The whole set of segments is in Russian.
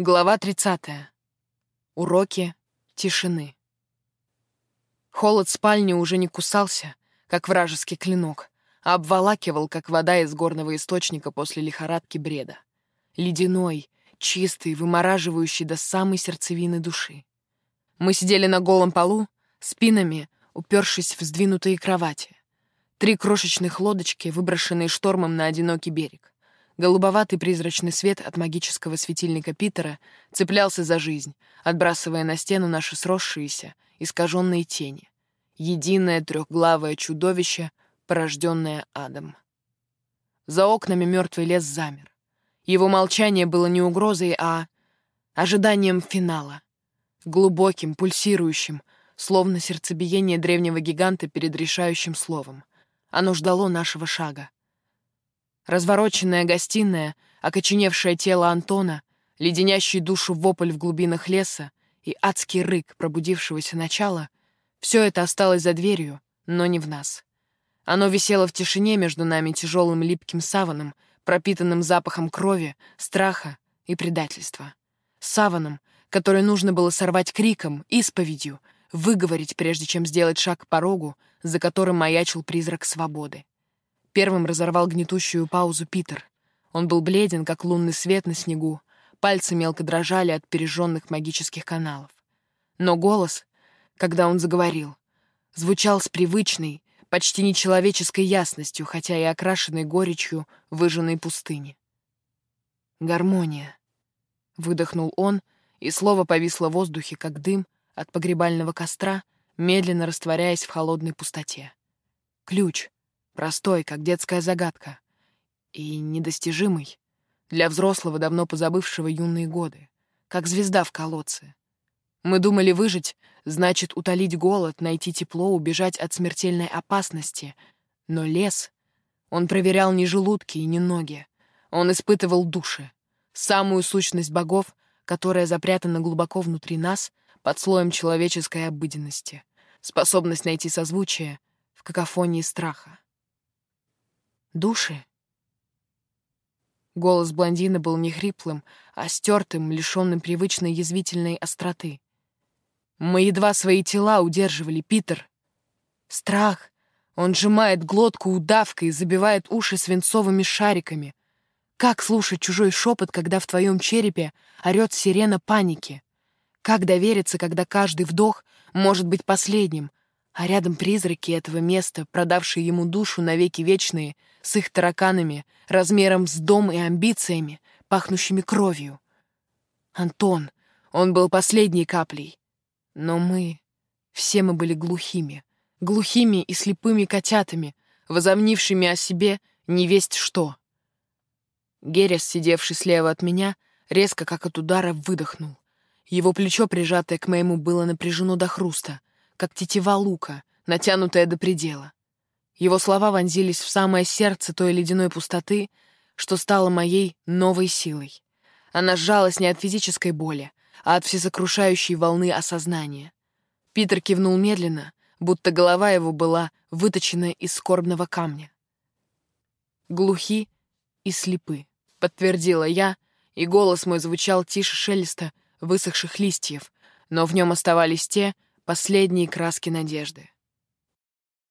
Глава 30. Уроки тишины. Холод спальни уже не кусался, как вражеский клинок, а обволакивал, как вода из горного источника после лихорадки бреда. Ледяной, чистый, вымораживающий до самой сердцевины души. Мы сидели на голом полу, спинами, упершись в сдвинутые кровати. Три крошечных лодочки, выброшенные штормом на одинокий берег. Голубоватый призрачный свет от магического светильника Питера цеплялся за жизнь, отбрасывая на стену наши сросшиеся, искаженные тени. Единое трехглавое чудовище, порожденное адом. За окнами мертвый лес замер. Его молчание было не угрозой, а ожиданием финала. Глубоким, пульсирующим, словно сердцебиение древнего гиганта перед решающим словом. Оно ждало нашего шага. Развороченная гостиная, окоченевшее тело Антона, леденящий душу вопль в глубинах леса и адский рык пробудившегося начала — все это осталось за дверью, но не в нас. Оно висело в тишине между нами тяжелым липким саваном, пропитанным запахом крови, страха и предательства. Саваном, который нужно было сорвать криком, исповедью, выговорить, прежде чем сделать шаг к порогу, за которым маячил призрак свободы. Первым разорвал гнетущую паузу Питер. Он был бледен, как лунный свет на снегу. Пальцы мелко дрожали от пережженных магических каналов. Но голос, когда он заговорил, звучал с привычной, почти нечеловеческой ясностью, хотя и окрашенной горечью выжженной пустыни. «Гармония», — выдохнул он, и слово повисло в воздухе, как дым от погребального костра, медленно растворяясь в холодной пустоте. «Ключ», Простой, как детская загадка. И недостижимый. Для взрослого, давно позабывшего юные годы. Как звезда в колодце. Мы думали выжить, значит утолить голод, найти тепло, убежать от смертельной опасности. Но лес... Он проверял не желудки и не ноги. Он испытывал души. Самую сущность богов, которая запрятана глубоко внутри нас, под слоем человеческой обыденности. Способность найти созвучие в какофонии страха. Души. Голос блондина был не хриплым, а стертым, лишенным привычной язвительной остроты. Мы едва свои тела удерживали, Питер. Страх. Он сжимает глотку удавкой и забивает уши свинцовыми шариками. Как слушать чужой шепот, когда в твоем черепе орет сирена паники? Как довериться, когда каждый вдох может быть последним, а рядом призраки этого места, продавшие ему душу навеки вечные, с их тараканами, размером с дом и амбициями, пахнущими кровью. Антон, он был последней каплей. Но мы, все мы были глухими, глухими и слепыми котятами, возомнившими о себе невесть что. Герес, сидевший слева от меня, резко, как от удара, выдохнул. Его плечо, прижатое к моему, было напряжено до хруста как тетива лука, натянутая до предела. Его слова вонзились в самое сердце той ледяной пустоты, что стало моей новой силой. Она сжалась не от физической боли, а от всесокрушающей волны осознания. Питер кивнул медленно, будто голова его была выточена из скорбного камня. «Глухи и слепы», — подтвердила я, и голос мой звучал тише шелеста высохших листьев, но в нем оставались те, Последние краски надежды.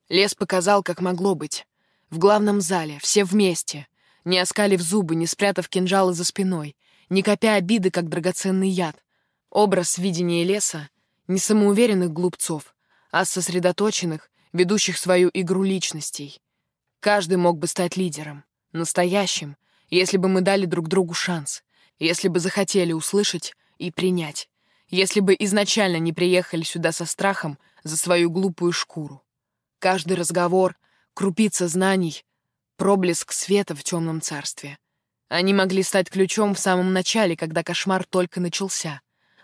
Лес показал, как могло быть. В главном зале, все вместе, не оскалив зубы, не спрятав кинжалы за спиной, не копя обиды, как драгоценный яд. Образ видения леса не самоуверенных глупцов, а сосредоточенных, ведущих свою игру личностей. Каждый мог бы стать лидером, настоящим, если бы мы дали друг другу шанс, если бы захотели услышать и принять, если бы изначально не приехали сюда со страхом за свою глупую шкуру. Каждый разговор, крупица знаний, проблеск света в темном царстве. Они могли стать ключом в самом начале, когда кошмар только начался.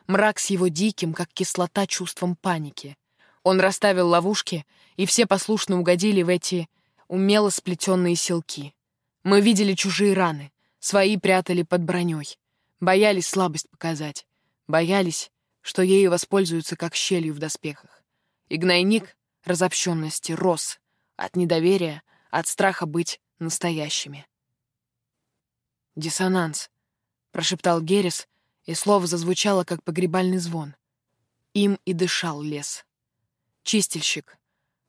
Мрак с его диким, как кислота, чувством паники. Он расставил ловушки, и все послушно угодили в эти умело сплетенные селки. Мы видели чужие раны, свои прятали под броней. Боялись слабость показать. Боялись, что ею воспользуются как щелью в доспехах. И гнойник разобщенности рос от недоверия, от страха быть настоящими. «Диссонанс», — прошептал Геррис, и слово зазвучало, как погребальный звон. Им и дышал лес. Чистильщик.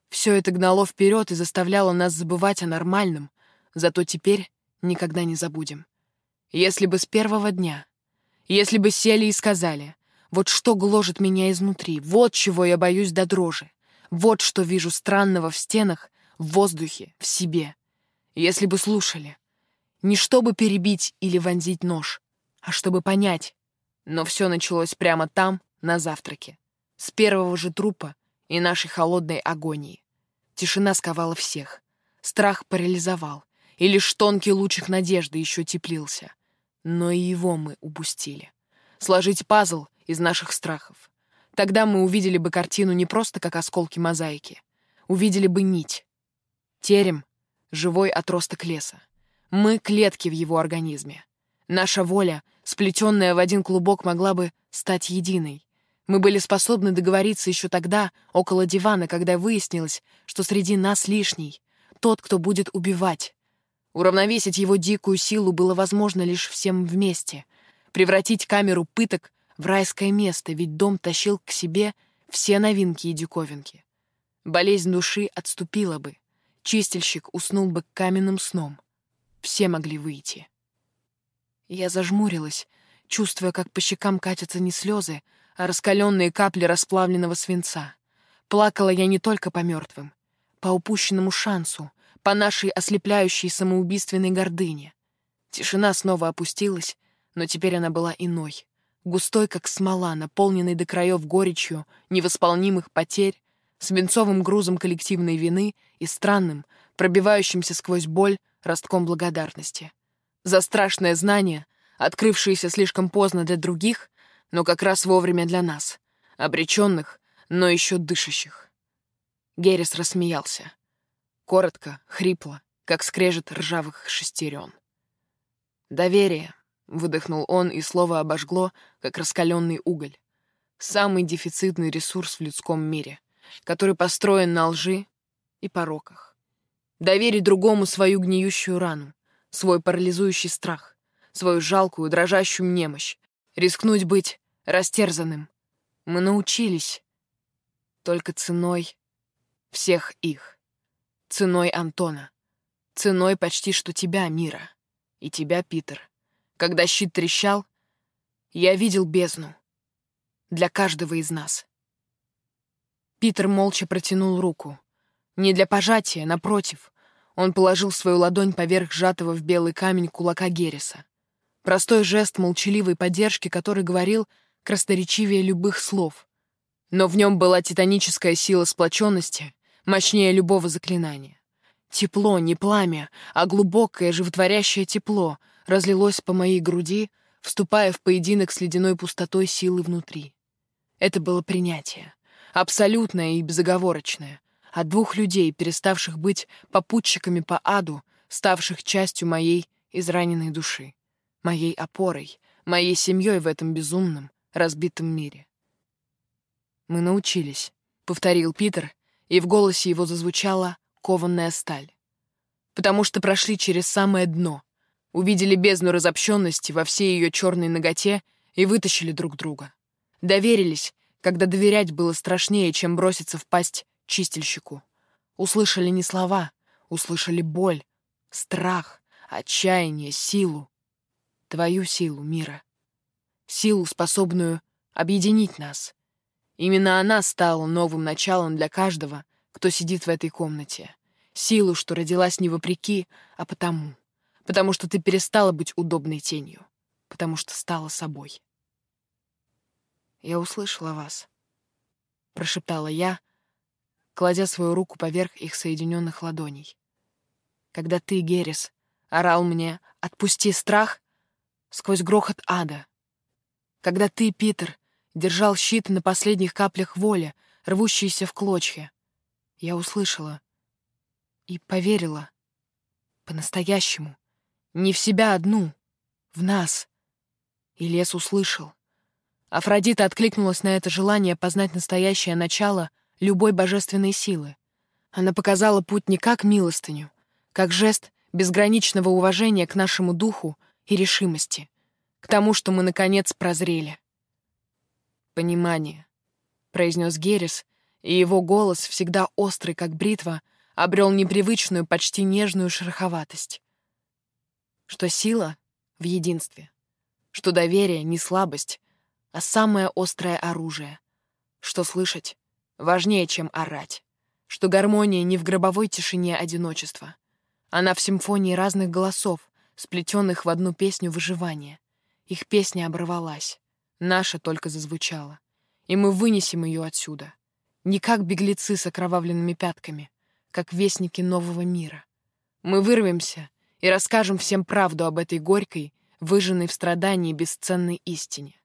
Все это гнало вперед и заставляло нас забывать о нормальном, зато теперь никогда не забудем. Если бы с первого дня, если бы сели и сказали, вот что гложет меня изнутри, вот чего я боюсь до дрожи, вот что вижу странного в стенах, в воздухе, в себе. Если бы слушали. Не чтобы перебить или вонзить нож, а чтобы понять. Но все началось прямо там, на завтраке. С первого же трупа и нашей холодной агонии. Тишина сковала всех. Страх парализовал, и лишь тонкий лучик надежды еще теплился. Но и его мы упустили. Сложить пазл из наших страхов. Тогда мы увидели бы картину не просто как осколки мозаики. Увидели бы нить. Терем — живой отросток леса. Мы — клетки в его организме. Наша воля, сплетенная в один клубок, могла бы стать единой. Мы были способны договориться еще тогда, около дивана, когда выяснилось, что среди нас лишний, тот, кто будет убивать. Уравновесить его дикую силу было возможно лишь всем вместе. Превратить камеру пыток в райское место, ведь дом тащил к себе все новинки и диковинки. Болезнь души отступила бы. Чистильщик уснул бы каменным сном. Все могли выйти. Я зажмурилась, чувствуя, как по щекам катятся не слезы, а раскаленные капли расплавленного свинца. Плакала я не только по мертвым, по упущенному шансу, по нашей ослепляющей самоубийственной гордыне. Тишина снова опустилась, но теперь она была иной, густой, как смола, наполненной до краев горечью невосполнимых потерь, свинцовым грузом коллективной вины и странным, пробивающимся сквозь боль, ростком благодарности. За страшное знание, открывшееся слишком поздно для других, но как раз вовремя для нас, обреченных, но еще дышащих. Геррис рассмеялся. Коротко, хрипло, как скрежет ржавых шестерен. Доверие, — выдохнул он, и слово обожгло, как раскаленный уголь. Самый дефицитный ресурс в людском мире, который построен на лжи и пороках. Доверить другому свою гниющую рану, свой парализующий страх, свою жалкую, дрожащую немощь, рискнуть быть растерзанным. Мы научились. Только ценой всех их. Ценой Антона. Ценой почти что тебя, Мира. И тебя, Питер. Когда щит трещал, я видел бездну. Для каждого из нас. Питер молча протянул руку. Не для пожатия, напротив. Он положил свою ладонь поверх сжатого в белый камень кулака Герриса. Простой жест молчаливой поддержки, который говорил красноречивее любых слов. Но в нем была титаническая сила сплоченности, мощнее любого заклинания. Тепло, не пламя, а глубокое животворящее тепло — разлилось по моей груди, вступая в поединок с ледяной пустотой силы внутри. Это было принятие, абсолютное и безоговорочное, от двух людей, переставших быть попутчиками по аду, ставших частью моей израненной души, моей опорой, моей семьей в этом безумном, разбитом мире. «Мы научились», — повторил Питер, и в голосе его зазвучала кованная сталь. «Потому что прошли через самое дно, увидели бездну разобщенности во всей ее черной ноготе и вытащили друг друга. Доверились, когда доверять было страшнее, чем броситься в пасть чистильщику. Услышали не слова, услышали боль, страх, отчаяние, силу. Твою силу, мира. Силу, способную объединить нас. Именно она стала новым началом для каждого, кто сидит в этой комнате. Силу, что родилась не вопреки, а потому потому что ты перестала быть удобной тенью, потому что стала собой. «Я услышала вас», — прошептала я, кладя свою руку поверх их соединенных ладоней. «Когда ты, Геррис, орал мне «Отпусти страх!» сквозь грохот ада. Когда ты, Питер, держал щит на последних каплях воли, рвущиеся в клочья, я услышала и поверила. По-настоящему. Не в себя одну, в нас. И лес услышал. Афродита откликнулась на это желание познать настоящее начало любой божественной силы. Она показала путь не как милостыню, как жест безграничного уважения к нашему духу и решимости, к тому, что мы, наконец, прозрели. «Понимание», — произнес Геррис, и его голос, всегда острый, как бритва, обрел непривычную, почти нежную шероховатость. Что сила в единстве, что доверие — не слабость, а самое острое оружие, что слышать важнее, чем орать, что гармония не в гробовой тишине одиночества, она в симфонии разных голосов, сплетенных в одну песню выживания. Их песня оборвалась, наша только зазвучала, и мы вынесем ее отсюда. Не как беглецы с окровавленными пятками, как вестники нового мира. Мы вырвемся и расскажем всем правду об этой горькой, выжженной в страдании бесценной истине.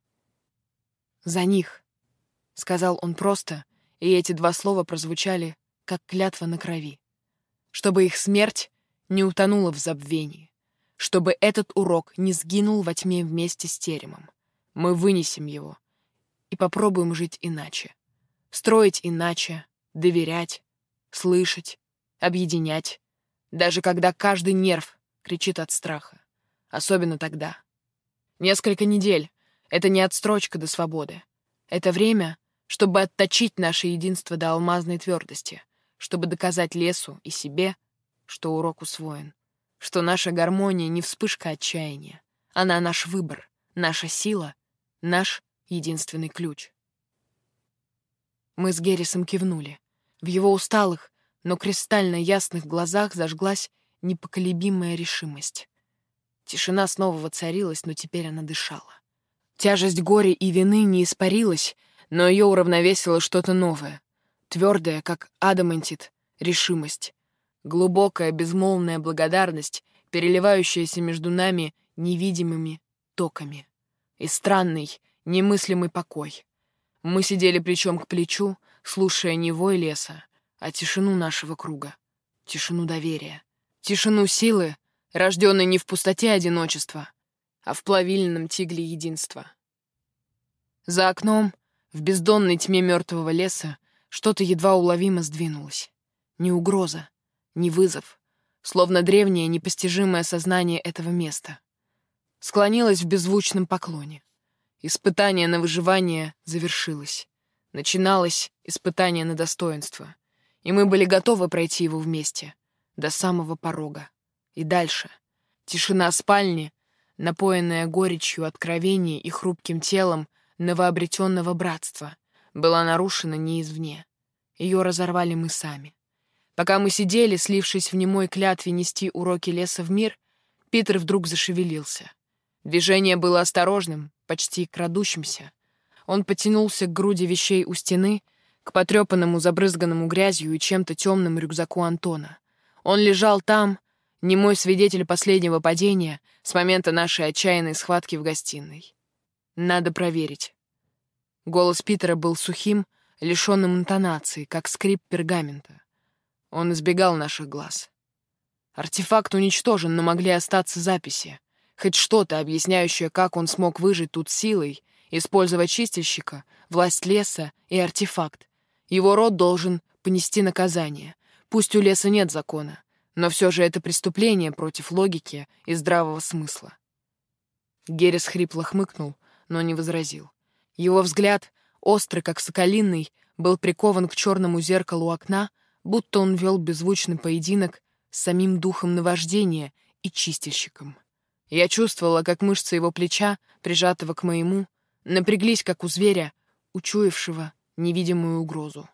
«За них», — сказал он просто, и эти два слова прозвучали, как клятва на крови. Чтобы их смерть не утонула в забвении чтобы этот урок не сгинул во тьме вместе с теремом. Мы вынесем его и попробуем жить иначе. Строить иначе, доверять, слышать, объединять, даже когда каждый нерв кричит от страха. Особенно тогда. Несколько недель — это не отстрочка до свободы. Это время, чтобы отточить наше единство до алмазной твердости, чтобы доказать лесу и себе, что урок усвоен что наша гармония не вспышка отчаяния. Она наш выбор, наша сила, наш единственный ключ. Мы с Геррисом кивнули. В его усталых, но кристально ясных глазах зажглась непоколебимая решимость. Тишина снова воцарилась, но теперь она дышала. Тяжесть горя и вины не испарилась, но ее уравновесило что-то новое, твердое, как адамантит, решимость, Глубокая безмолвная благодарность, переливающаяся между нами невидимыми токами. И странный, немыслимый покой. Мы сидели плечом к плечу, слушая не вой леса, а тишину нашего круга, тишину доверия, тишину силы, рожденной не в пустоте одиночества, а в плавильном тигле единства. За окном, в бездонной тьме мертвого леса, что-то едва уловимо сдвинулось. Не угроза, не вызов, словно древнее непостижимое сознание этого места. Склонилась в беззвучном поклоне. Испытание на выживание завершилось. Начиналось испытание на достоинство. И мы были готовы пройти его вместе, до самого порога. И дальше. Тишина спальни, напоенная горечью откровений и хрупким телом новообретенного братства, была нарушена не извне. Ее разорвали мы сами. Пока мы сидели, слившись в немой клятве нести уроки леса в мир, Питер вдруг зашевелился. Движение было осторожным, почти крадущимся. Он потянулся к груди вещей у стены, к потрепанному, забрызганному грязью и чем-то темным рюкзаку Антона. Он лежал там, немой свидетель последнего падения с момента нашей отчаянной схватки в гостиной. Надо проверить. Голос Питера был сухим, лишенным интонации, как скрип пергамента. Он избегал наших глаз. Артефакт уничтожен, но могли остаться записи. Хоть что-то, объясняющее, как он смог выжить тут силой, использовать чистильщика, власть леса и артефакт. Его род должен понести наказание. Пусть у леса нет закона, но все же это преступление против логики и здравого смысла. Геррис хрипло хмыкнул, но не возразил. Его взгляд, острый, как соколиный, был прикован к черному зеркалу окна, будто он вел беззвучный поединок с самим духом наваждения и чистильщиком. Я чувствовала, как мышцы его плеча, прижатого к моему, напряглись, как у зверя, учуявшего невидимую угрозу.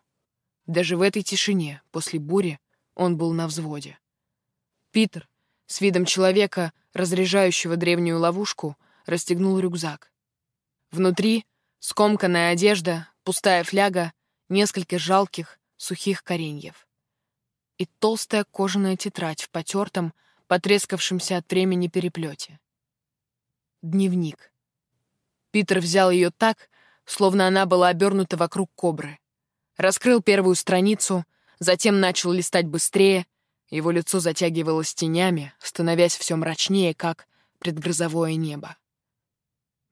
Даже в этой тишине, после бури, он был на взводе. Питер, с видом человека, разряжающего древнюю ловушку, расстегнул рюкзак. Внутри — скомканная одежда, пустая фляга, несколько жалких, сухих кореньев. И толстая кожаная тетрадь в потертом, потрескавшемся от времени переплете. Дневник. Питер взял ее так, словно она была обернута вокруг кобры. Раскрыл первую страницу, затем начал листать быстрее, его лицо затягивалось тенями, становясь все мрачнее, как предгрозовое небо.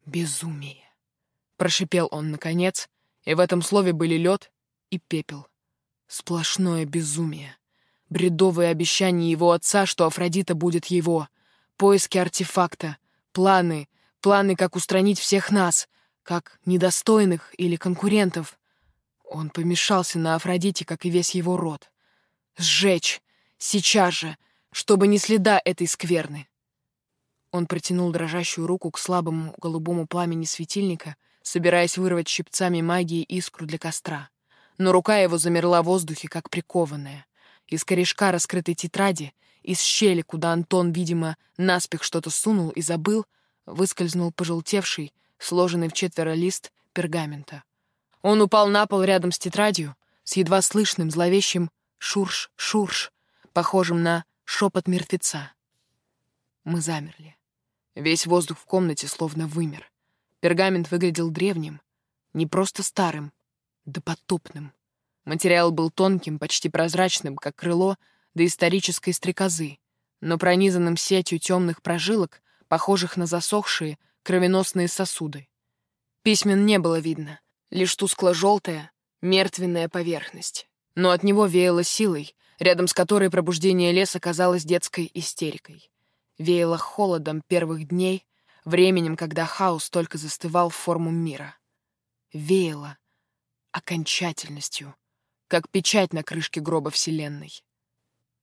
«Безумие!» — прошипел он наконец, и в этом слове были лед и пепел. Сплошное безумие. Бредовые обещания его отца, что Афродита будет его. Поиски артефакта. Планы. планы, как устранить всех нас, как недостойных или конкурентов. Он помешался на Афродите, как и весь его род. Сжечь! Сейчас же! Чтобы ни следа этой скверны! Он протянул дрожащую руку к слабому голубому пламени светильника, собираясь вырвать щипцами магии искру для костра. Но рука его замерла в воздухе, как прикованная. Из корешка раскрытой тетради, из щели, куда Антон, видимо, наспех что-то сунул и забыл, выскользнул пожелтевший, сложенный в четверо лист пергамента. Он упал на пол рядом с тетрадью, с едва слышным зловещим «шурш-шурш», похожим на шепот мертвеца. Мы замерли. Весь воздух в комнате словно вымер. Пергамент выглядел древним, не просто старым, да потопным. Материал был тонким, почти прозрачным, как крыло доисторической стрекозы, но пронизанным сетью темных прожилок, похожих на засохшие кровеносные сосуды. Письмен не было видно, лишь тускло-желтая, мертвенная поверхность. Но от него веяло силой, рядом с которой пробуждение леса казалось детской истерикой веяло холодом первых дней, временем, когда хаос только застывал в форму мира. Веяло окончательностью, как печать на крышке гроба Вселенной.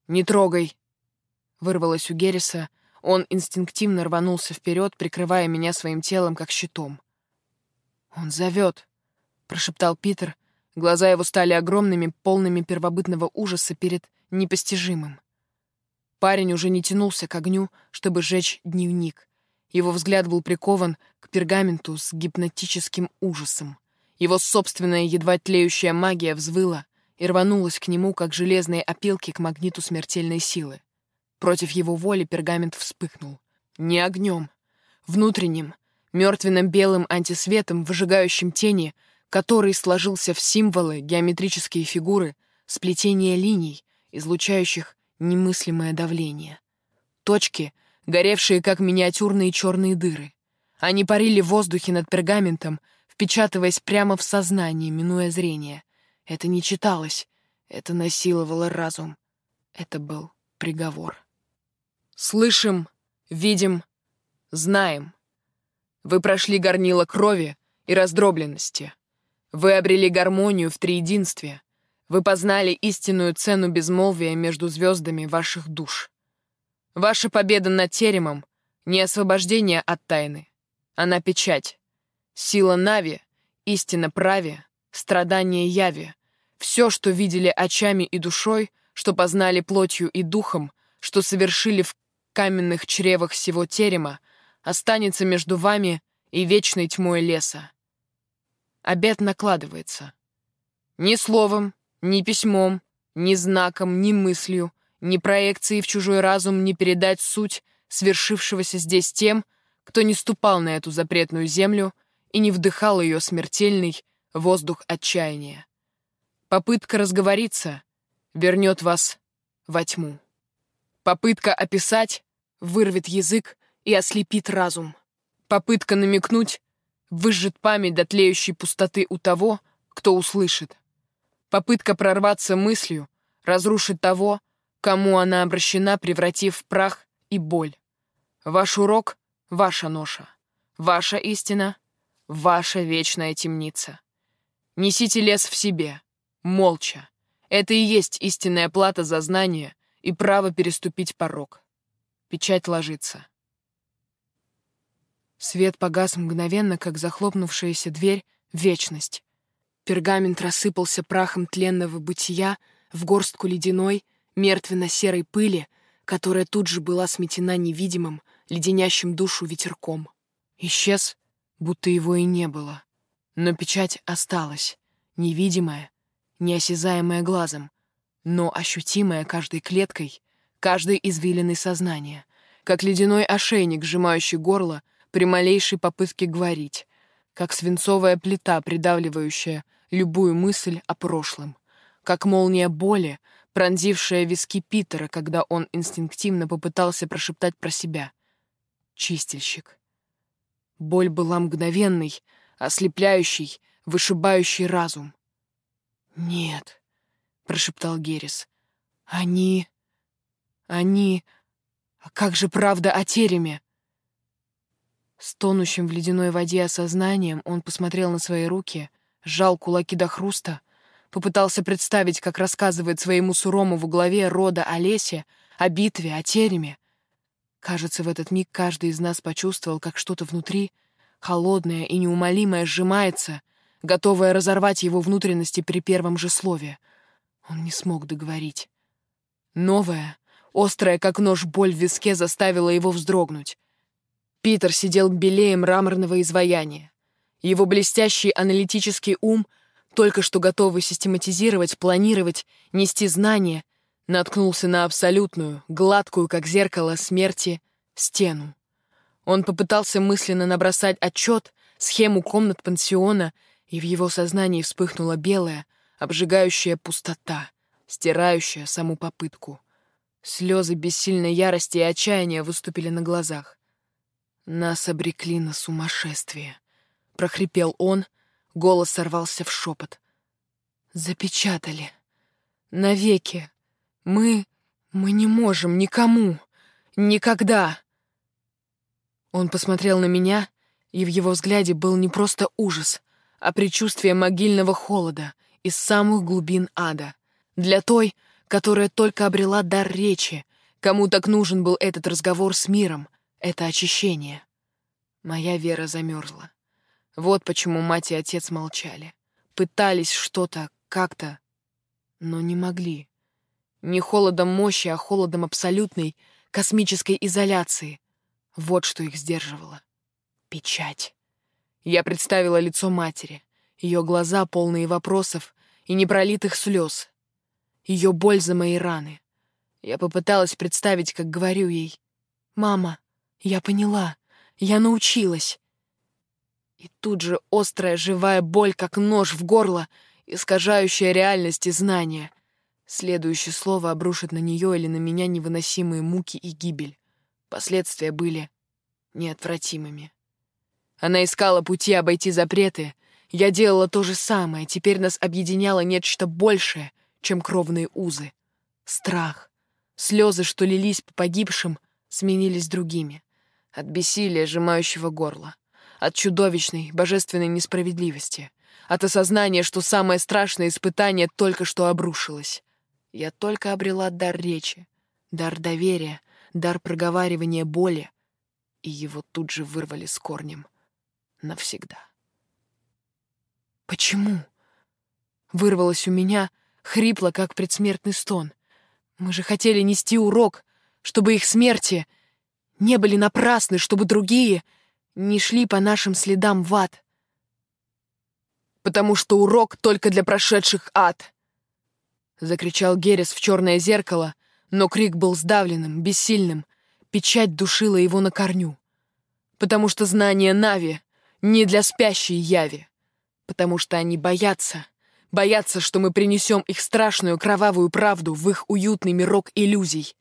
«Не трогай!» — вырвалось у Герриса. Он инстинктивно рванулся вперед, прикрывая меня своим телом, как щитом. «Он зовет!» — прошептал Питер. Глаза его стали огромными, полными первобытного ужаса перед непостижимым. Парень уже не тянулся к огню, чтобы сжечь дневник. Его взгляд был прикован к пергаменту с гипнотическим ужасом. Его собственная едва тлеющая магия взвыла и рванулась к нему, как железные опилки к магниту смертельной силы. Против его воли пергамент вспыхнул. Не огнем, внутренним, мертвенным белым антисветом, выжигающим тени, который сложился в символы, геометрические фигуры, сплетение линий, излучающих немыслимое давление. Точки, горевшие как миниатюрные черные дыры. Они парили в воздухе над пергаментом, впечатываясь прямо в сознание, минуя зрение. Это не читалось, это насиловало разум. Это был приговор. Слышим, видим, знаем. Вы прошли горнило крови и раздробленности. Вы обрели гармонию в триединстве. Вы познали истинную цену безмолвия между звездами ваших душ. Ваша победа над теремом — не освобождение от тайны. Она печать. Сила Нави, истина праве, страдание яви. Все, что видели очами и душой, что познали плотью и духом, что совершили в каменных чревах всего терема, останется между вами и вечной тьмой леса. Обед накладывается. Ни словом, ни письмом, ни знаком, ни мыслью, ни проекцией в чужой разум не передать суть свершившегося здесь тем, кто не ступал на эту запретную землю и не вдыхал ее смертельный воздух отчаяния. Попытка разговориться вернет вас во тьму. Попытка описать вырвет язык и ослепит разум. Попытка намекнуть выжжет память до тлеющей пустоты у того, кто услышит. Попытка прорваться мыслью разрушит того, кому она обращена, превратив в прах и боль. Ваш урок — ваша ноша. Ваша истина — ваша вечная темница. Несите лес в себе, молча. Это и есть истинная плата за знание и право переступить порог. Печать ложится. Свет погас мгновенно, как захлопнувшаяся дверь — вечность. Пергамент рассыпался прахом тленного бытия в горстку ледяной, мертвенно-серой пыли, которая тут же была сметена невидимым, леденящим душу ветерком. Исчез, будто его и не было. Но печать осталась, невидимая, неосязаемая глазом, но ощутимая каждой клеткой, каждой извилиной сознания, как ледяной ошейник, сжимающий горло при малейшей попытке говорить, как свинцовая плита, придавливающая любую мысль о прошлом, как молния боли, пронзившая виски Питера, когда он инстинктивно попытался прошептать про себя. Чистильщик. Боль была мгновенной, ослепляющей, вышибающей разум. «Нет», — прошептал Геррис, — «они... они... А как же правда о тереме?» Стонущим в ледяной воде осознанием он посмотрел на свои руки, сжал кулаки до хруста, попытался представить, как рассказывает своему сурому в главе рода Олесе о битве, о тереме. Кажется, в этот миг каждый из нас почувствовал, как что-то внутри, холодное и неумолимое, сжимается, готовое разорвать его внутренности при первом же слове. Он не смог договорить. Новая, острая, как нож, боль в виске заставила его вздрогнуть. Питер сидел белее мраморного изваяния. Его блестящий аналитический ум, только что готовый систематизировать, планировать, нести знания, наткнулся на абсолютную, гладкую, как зеркало смерти, стену. Он попытался мысленно набросать отчет, схему комнат пансиона, и в его сознании вспыхнула белая, обжигающая пустота, стирающая саму попытку. Слезы бессильной ярости и отчаяния выступили на глазах. «Нас обрекли на сумасшествие», — прохрипел он, голос сорвался в шепот. «Запечатали. Навеки. Мы... мы не можем никому. Никогда!» Он посмотрел на меня, и в его взгляде был не просто ужас, а предчувствие могильного холода из самых глубин ада. Для той, которая только обрела дар речи, кому так нужен был этот разговор с миром — это очищение. Моя вера замерзла. Вот почему мать и отец молчали. Пытались что-то, как-то, но не могли. Не холодом мощи, а холодом абсолютной космической изоляции. Вот что их сдерживало. Печать. Я представила лицо матери, ее глаза, полные вопросов и непролитых слез, ее боль за мои раны. Я попыталась представить, как говорю ей, «Мама, я поняла. Я научилась. И тут же острая живая боль, как нож в горло, искажающая реальность и знания. Следующее слово обрушит на нее или на меня невыносимые муки и гибель. Последствия были неотвратимыми. Она искала пути обойти запреты. Я делала то же самое. Теперь нас объединяло нечто большее, чем кровные узы. Страх. Слезы, что лились по погибшим, сменились другими от бессилия, сжимающего горло, от чудовищной, божественной несправедливости, от осознания, что самое страшное испытание только что обрушилось. Я только обрела дар речи, дар доверия, дар проговаривания боли, и его тут же вырвали с корнем. Навсегда. «Почему?» Вырвалось у меня, хрипло, как предсмертный стон. Мы же хотели нести урок, чтобы их смерти — не были напрасны, чтобы другие не шли по нашим следам в ад. «Потому что урок только для прошедших ад!» Закричал Герес в черное зеркало, но крик был сдавленным, бессильным, печать душила его на корню. «Потому что знание Нави не для спящей Яви, потому что они боятся, боятся, что мы принесем их страшную кровавую правду в их уютный мирок иллюзий,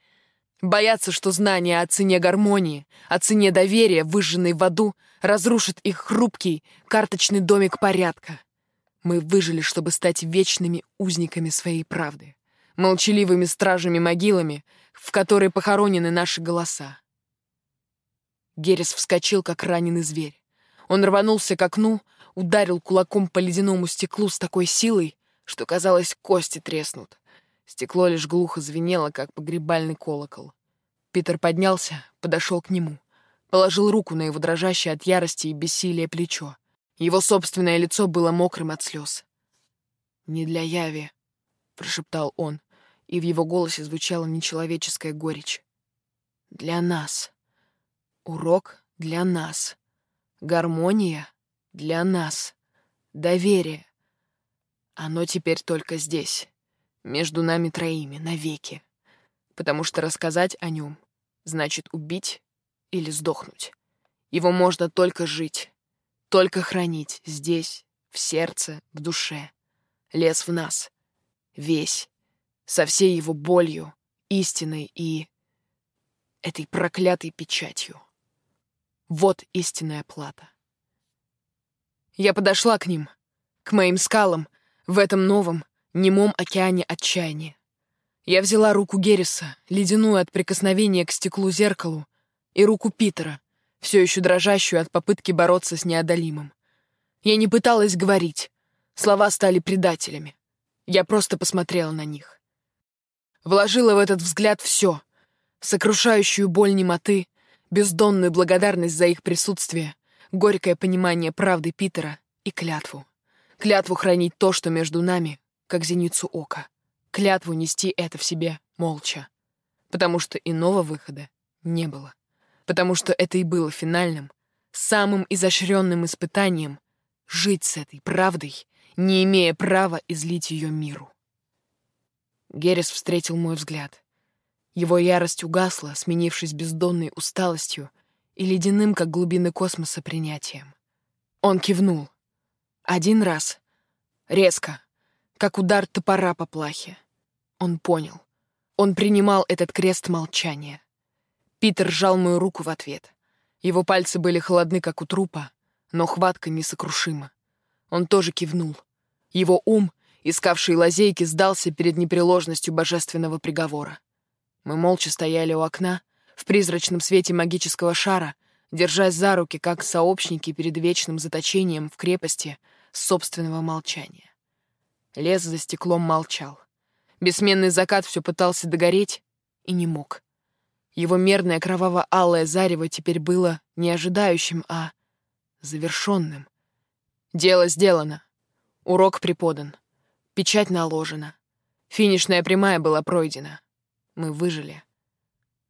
Боятся, что знание о цене гармонии, о цене доверия, выжженной в аду, разрушит их хрупкий карточный домик порядка. Мы выжили, чтобы стать вечными узниками своей правды, молчаливыми стражами-могилами, в которой похоронены наши голоса. Герес вскочил, как раненый зверь. Он рванулся к окну, ударил кулаком по ледяному стеклу с такой силой, что, казалось, кости треснут. Стекло лишь глухо звенело, как погребальный колокол. Питер поднялся, подошел к нему, положил руку на его дрожащее от ярости и бессилия плечо. Его собственное лицо было мокрым от слез. «Не для Яви», — прошептал он, и в его голосе звучала нечеловеческая горечь. «Для нас. Урок для нас. Гармония для нас. Доверие. Оно теперь только здесь» между нами троими навеки. Потому что рассказать о нем значит убить или сдохнуть. Его можно только жить, только хранить здесь, в сердце, в душе. Лес в нас. Весь. Со всей его болью, истиной и... этой проклятой печатью. Вот истинная плата. Я подошла к ним, к моим скалам, в этом новом, немом океане отчаяния. Я взяла руку Герриса, ледяную от прикосновения к стеклу-зеркалу, и руку Питера, все еще дрожащую от попытки бороться с неодолимым. Я не пыталась говорить. Слова стали предателями. Я просто посмотрела на них. Вложила в этот взгляд все. Сокрушающую боль немоты, бездонную благодарность за их присутствие, горькое понимание правды Питера и клятву. Клятву хранить то, что между нами, как зеницу ока. Клятву нести это в себе молча. Потому что иного выхода не было. Потому что это и было финальным, самым изощренным испытанием жить с этой правдой, не имея права излить ее миру. Геррис встретил мой взгляд. Его ярость угасла, сменившись бездонной усталостью и ледяным, как глубины космоса, принятием. Он кивнул. Один раз. Резко. Как удар топора по плахе. Он понял. Он принимал этот крест молчания. Питер сжал мою руку в ответ. Его пальцы были холодны, как у трупа, но хватка несокрушима. Он тоже кивнул. Его ум, искавший лазейки, сдался перед непреложностью божественного приговора. Мы молча стояли у окна, в призрачном свете магического шара, держась за руки, как сообщники перед вечным заточением в крепости собственного молчания. Лес за стеклом молчал. Бессменный закат все пытался догореть и не мог. Его мерное кроваво-алое зарево теперь было не ожидающим, а завершенным. Дело сделано. Урок преподан. Печать наложена. Финишная прямая была пройдена. Мы выжили.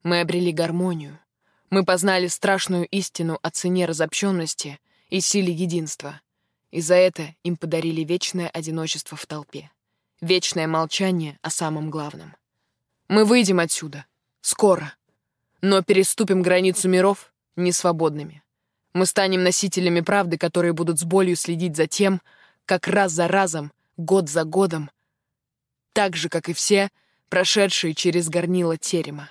Мы обрели гармонию. Мы познали страшную истину о цене разобщенности и силе единства. И за это им подарили вечное одиночество в толпе. Вечное молчание о самом главном. Мы выйдем отсюда. Скоро. Но переступим границу миров несвободными. Мы станем носителями правды, которые будут с болью следить за тем, как раз за разом, год за годом, так же, как и все, прошедшие через горнило терема.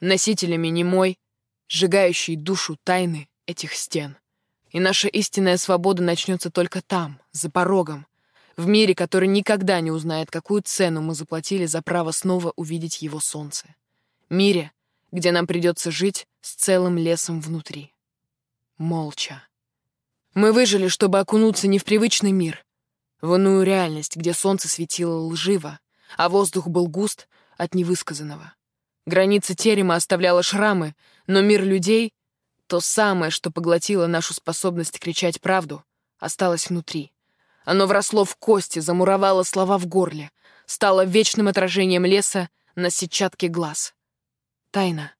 Носителями немой, сжигающей душу тайны этих стен. И наша истинная свобода начнется только там, за порогом, в мире, который никогда не узнает, какую цену мы заплатили за право снова увидеть его солнце. Мире, где нам придется жить с целым лесом внутри. Молча. Мы выжили, чтобы окунуться не в привычный мир, в иную реальность, где солнце светило лживо, а воздух был густ от невысказанного. Граница терема оставляла шрамы, но мир людей, то самое, что поглотило нашу способность кричать правду, осталось внутри. Оно вросло в кости, замуровало слова в горле, стало вечным отражением леса на сетчатке глаз. Тайна.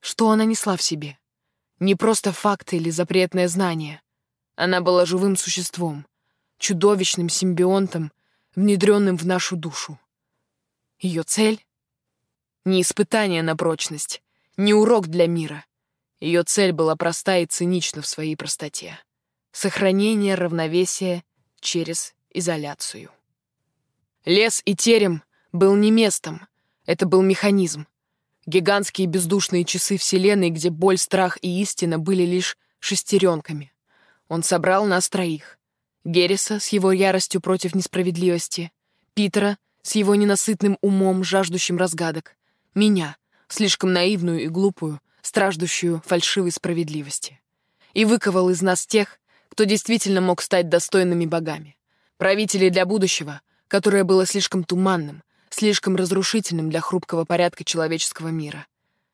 Что она несла в себе? Не просто факты или запретное знание. Она была живым существом, чудовищным симбионтом, внедренным в нашу душу. Ее цель — не испытание на прочность, не урок для мира. Ее цель была проста и цинична в своей простоте. Сохранение равновесия через изоляцию. Лес и терем был не местом, это был механизм. Гигантские бездушные часы Вселенной, где боль, страх и истина были лишь шестеренками. Он собрал нас троих. Герриса с его яростью против несправедливости, Питера с его ненасытным умом, жаждущим разгадок, меня, слишком наивную и глупую, страждущую фальшивой справедливости. И выковал из нас тех, кто действительно мог стать достойными богами. Правителей для будущего, которое было слишком туманным, слишком разрушительным для хрупкого порядка человеческого мира.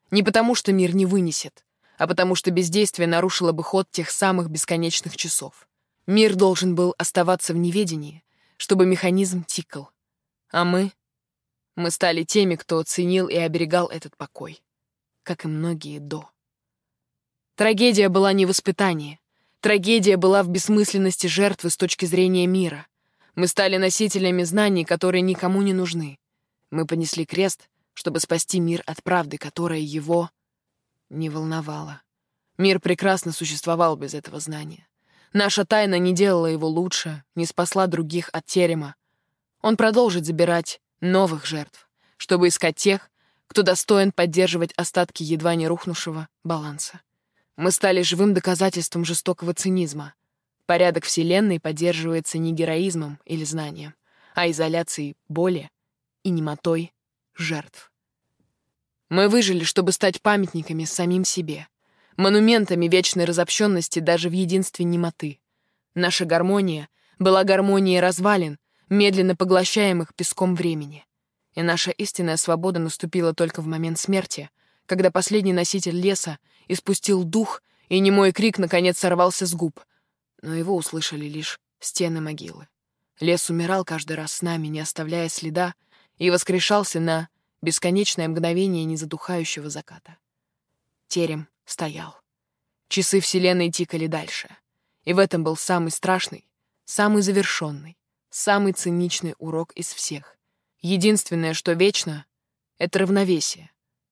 Не потому, что мир не вынесет, а потому что бездействие нарушило бы ход тех самых бесконечных часов. Мир должен был оставаться в неведении, чтобы механизм тикал. А мы? Мы стали теми, кто ценил и оберегал этот покой, как и многие до. Трагедия была не в испытании, Трагедия была в бессмысленности жертвы с точки зрения мира. Мы стали носителями знаний, которые никому не нужны. Мы понесли крест, чтобы спасти мир от правды, которая его не волновала. Мир прекрасно существовал без этого знания. Наша тайна не делала его лучше, не спасла других от терема. Он продолжит забирать новых жертв, чтобы искать тех, кто достоин поддерживать остатки едва не рухнувшего баланса. Мы стали живым доказательством жестокого цинизма. Порядок Вселенной поддерживается не героизмом или знанием, а изоляцией боли и немотой жертв. Мы выжили, чтобы стать памятниками самим себе. монументами вечной разобщенности даже в единстве немоты. Наша гармония была гармонией развалин, медленно поглощаемых песком времени. И наша истинная свобода наступила только в момент смерти, когда последний носитель леса испустил дух, и немой крик наконец сорвался с губ. Но его услышали лишь стены могилы. Лес умирал каждый раз с нами, не оставляя следа, и воскрешался на бесконечное мгновение незадухающего заката. Терем стоял. Часы Вселенной тикали дальше. И в этом был самый страшный, самый завершенный, самый циничный урок из всех. Единственное, что вечно — это равновесие,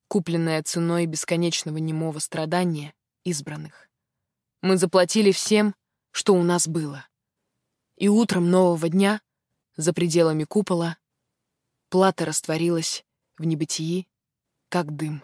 купленное ценой бесконечного немого страдания избранных. Мы заплатили всем, что у нас было. И утром нового дня, за пределами купола, плата растворилась в небытии, как дым.